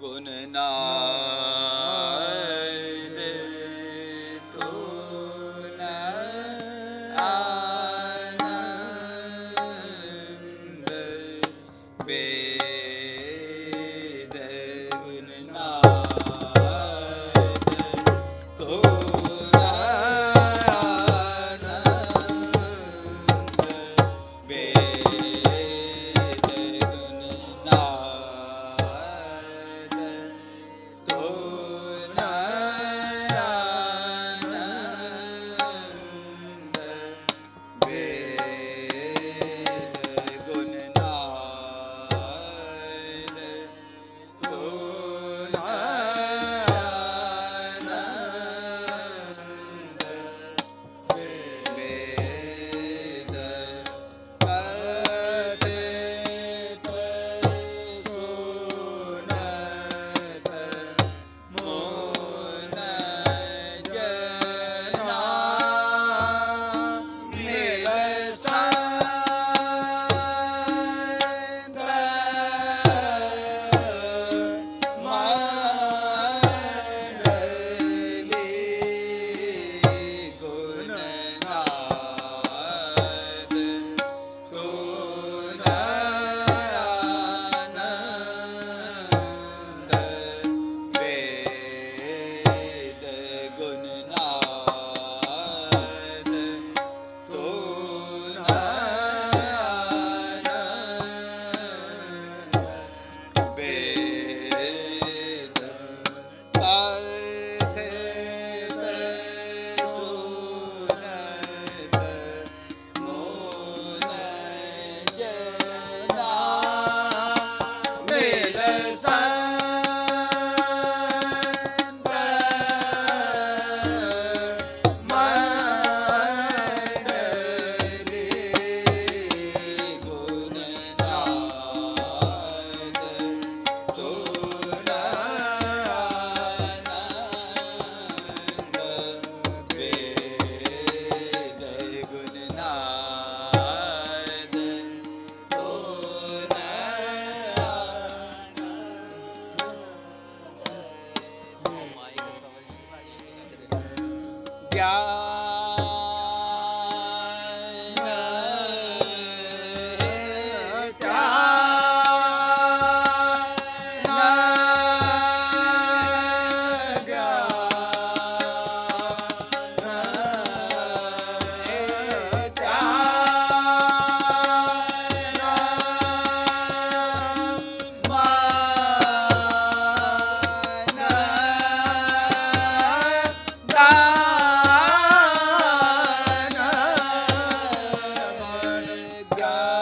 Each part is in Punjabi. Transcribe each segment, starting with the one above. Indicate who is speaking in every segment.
Speaker 1: ਗੁਣ ਨਾਇ प्यार God.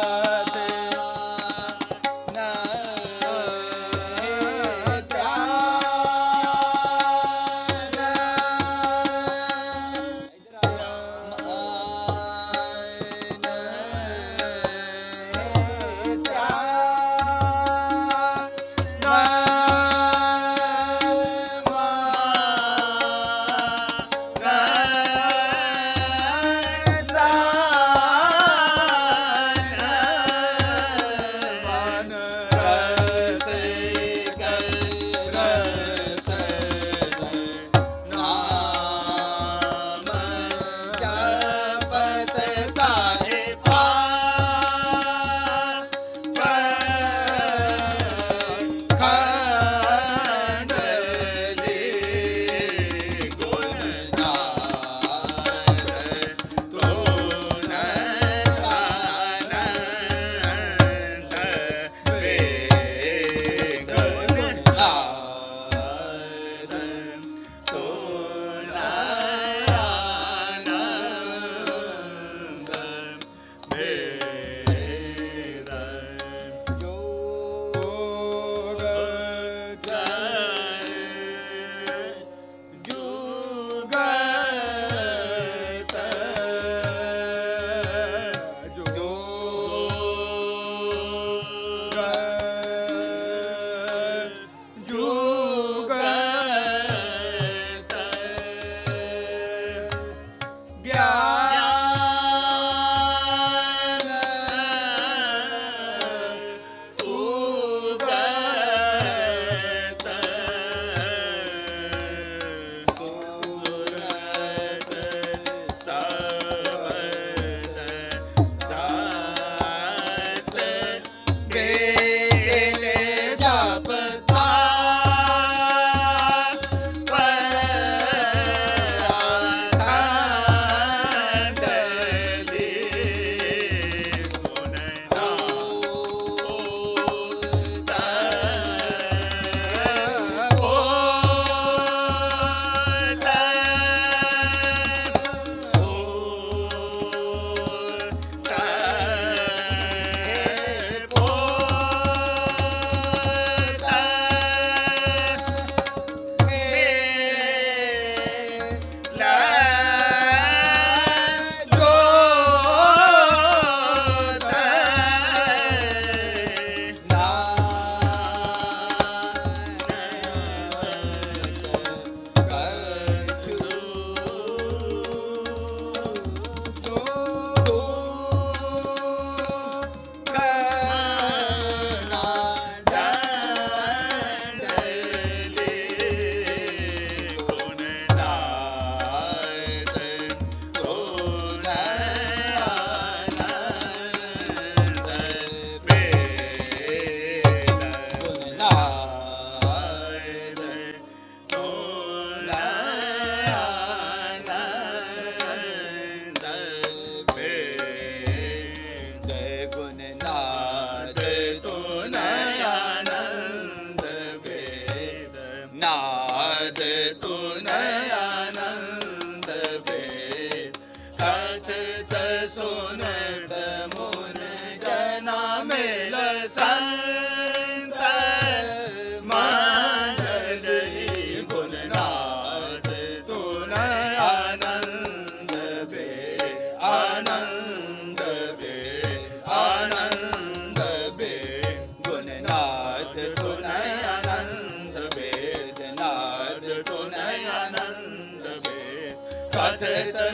Speaker 1: baby.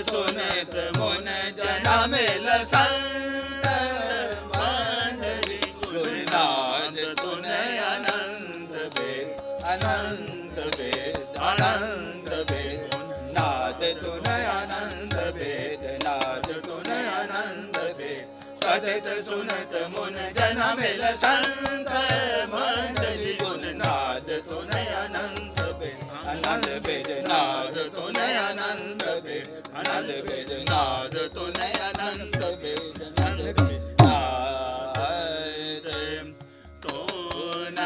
Speaker 1: ਸੁਨਿਤ ਮੁਨ ਜਨਾ ਮਿਲ ਸੰਤ ਮੰਡਲੀ ਗੁਣ ਨਾਦ ਤੁਨ ਆਨੰਦ ਵੇ ਆਨੰਦ ਵੇ ਆਨੰਦ ਵੇ ਨਾਦ ਤੁਨ ਆਨੰਦ ਵੇਦ ਨਾਦ ਤੁਨ ਆਨੰਦ ਵੇ ਕਥਿਤ ਸੁਨਤ ਮੁਨ ਜਨ ਮਿਲ ਸੰਤ ਮੰਡਲੀ ਗੁਣ ਨਾਦ ਤੁਨ ਆਨੰਦ ਵੇ ਆਨੰਦ ਵੇਦ ਨਾਦ ਤੁਨ ਆਨੰਦ ਵੇ ਆਨੰਦ ਵੇਦ ਨਾਦ ਤੁਨ ਆਨੰਦ ਵੇਦ ਆਨੰਦ ਵੇਦ ਨਾਦ ਤੁਨ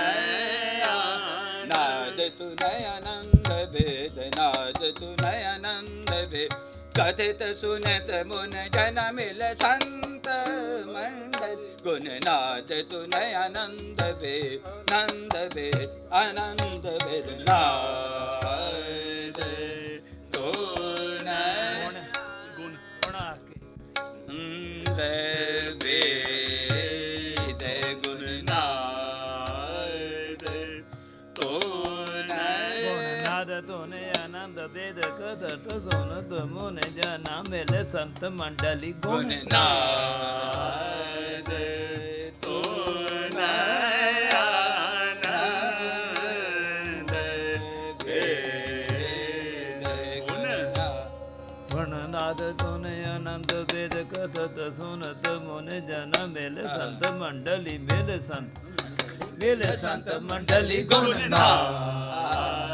Speaker 1: ਨਾਦ ਤੁਨ ਆਨੰਦ ਵੇਦ ਨਾਦ ਤੁਨ ਆਨੰਦ ਵੇ ਕਥਿਤ ਸੁਨਤ ਮੁਨ ਜਨ ਮਿਲ ਸੰਤ ਮੰਡਲ ਗੁਣ ਨਾਦ ਤੁਨ ਆਨੰਦ ਵੇ ਨੰਦ ਵੇ ਆਨੰਦ ਵੇ ਨਾਦ
Speaker 2: ਬਣਾ ਕੇ।
Speaker 1: ਦੇ ਵੇ ਗੁਣ ਨਾਦ ਤੁਨ
Speaker 2: ਨਾਦ ਆਨੰਦ ਵੇਦ ਤੁਮੁਨ ਜਨਾ ਮਿਲ ਸੰਤ ਮੰਡਲੀ
Speaker 1: ਗੁਣ
Speaker 2: ਗੁਣ
Speaker 1: ਨਾਦ।
Speaker 2: ਜਨਾ ਮੇਲੇ ਸੰਤ ਮੰਡਲੀ ਮੇਲੇ ਸੰਤ ਮੇਲੇ ਸੰਤ ਮੰਡਲੀ ਗੁਣ ਨਾਦ